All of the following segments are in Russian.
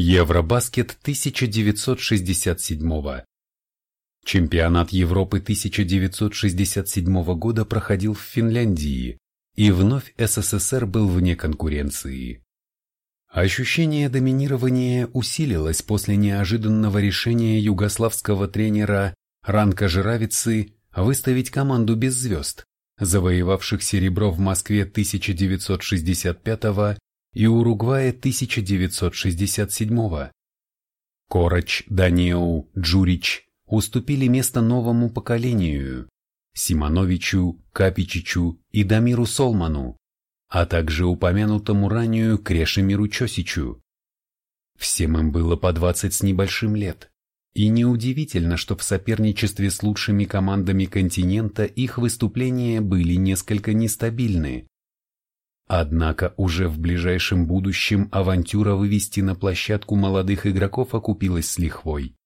Евробаскет 1967 Чемпионат Европы 1967 года проходил в Финляндии, и вновь СССР был вне конкуренции. Ощущение доминирования усилилось после неожиданного решения югославского тренера Ранка Жиравицы выставить команду без звезд, завоевавших серебро в Москве 1965 и Уругвая 1967 Короч, Данеу, Джурич уступили место новому поколению – Симоновичу, Капичичу и Дамиру Солману, а также упомянутому ранее Крешемиру Чосичу. Всем им было по 20 с небольшим лет, и неудивительно, что в соперничестве с лучшими командами континента их выступления были несколько нестабильны. Однако уже в ближайшем будущем авантюра вывести на площадку молодых игроков окупилась с лихвой.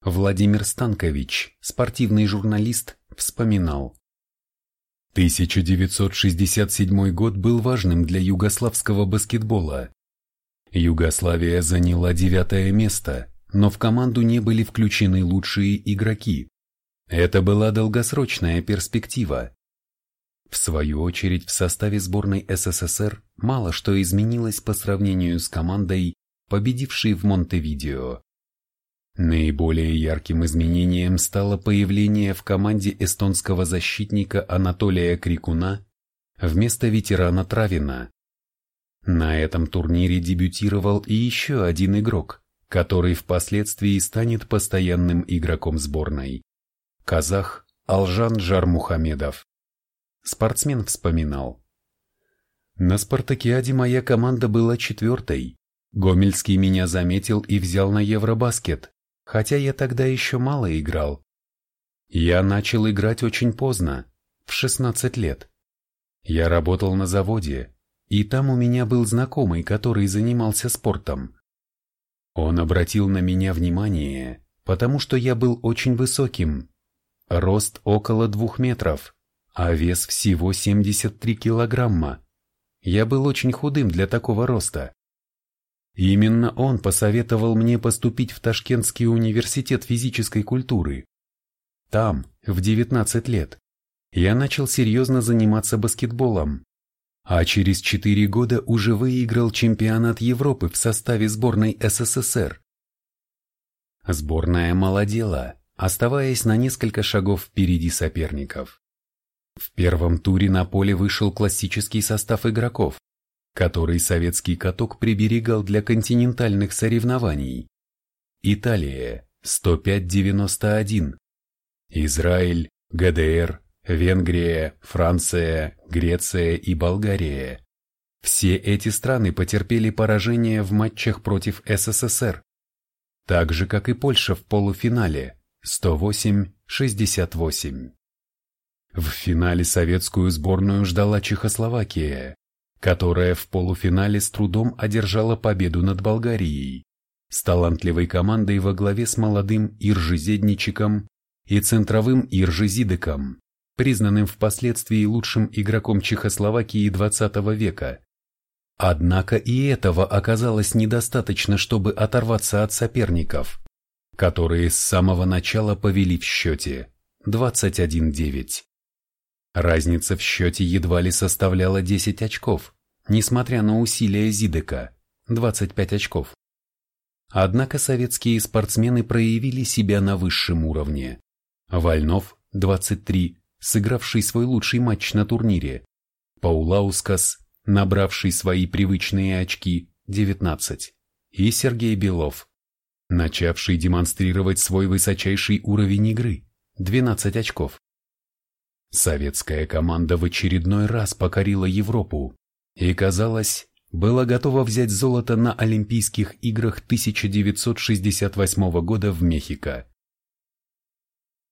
Владимир Станкович, спортивный журналист, вспоминал. 1967 год был важным для югославского баскетбола. Югославия заняла девятое место, но в команду не были включены лучшие игроки. Это была долгосрочная перспектива. В свою очередь, в составе сборной СССР мало что изменилось по сравнению с командой, победившей в Монтевидео. Наиболее ярким изменением стало появление в команде эстонского защитника Анатолия Крикуна вместо ветерана Травина. На этом турнире дебютировал и еще один игрок, который впоследствии станет постоянным игроком сборной. Казах Алжан Жармухамедов. Спортсмен вспоминал. На спартакиаде моя команда была четвертой. Гомельский меня заметил и взял на Евробаскет, хотя я тогда еще мало играл. Я начал играть очень поздно, в 16 лет. Я работал на заводе, и там у меня был знакомый, который занимался спортом. Он обратил на меня внимание, потому что я был очень высоким. Рост около двух метров а вес всего 73 килограмма. Я был очень худым для такого роста. Именно он посоветовал мне поступить в Ташкентский университет физической культуры. Там, в 19 лет, я начал серьезно заниматься баскетболом, а через 4 года уже выиграл чемпионат Европы в составе сборной СССР. Сборная молодела, оставаясь на несколько шагов впереди соперников. В первом туре на поле вышел классический состав игроков, который советский каток приберегал для континентальных соревнований. Италия – 105-91. Израиль, ГДР, Венгрия, Франция, Греция и Болгария. Все эти страны потерпели поражение в матчах против СССР, так же как и Польша в полуфинале 108-68. В финале советскую сборную ждала Чехословакия, которая в полуфинале с трудом одержала победу над Болгарией, с талантливой командой во главе с молодым Иржи и центровым Иржи Зидеком, признанным впоследствии лучшим игроком Чехословакии XX века. Однако и этого оказалось недостаточно, чтобы оторваться от соперников, которые с самого начала повели в счете 21-9. Разница в счете едва ли составляла 10 очков, несмотря на усилия Зидека – 25 очков. Однако советские спортсмены проявили себя на высшем уровне. Вольнов, 23, сыгравший свой лучший матч на турнире. Паулаускас, набравший свои привычные очки, 19. И Сергей Белов, начавший демонстрировать свой высочайший уровень игры, 12 очков. Советская команда в очередной раз покорила Европу и, казалось, была готова взять золото на Олимпийских играх 1968 года в Мехико.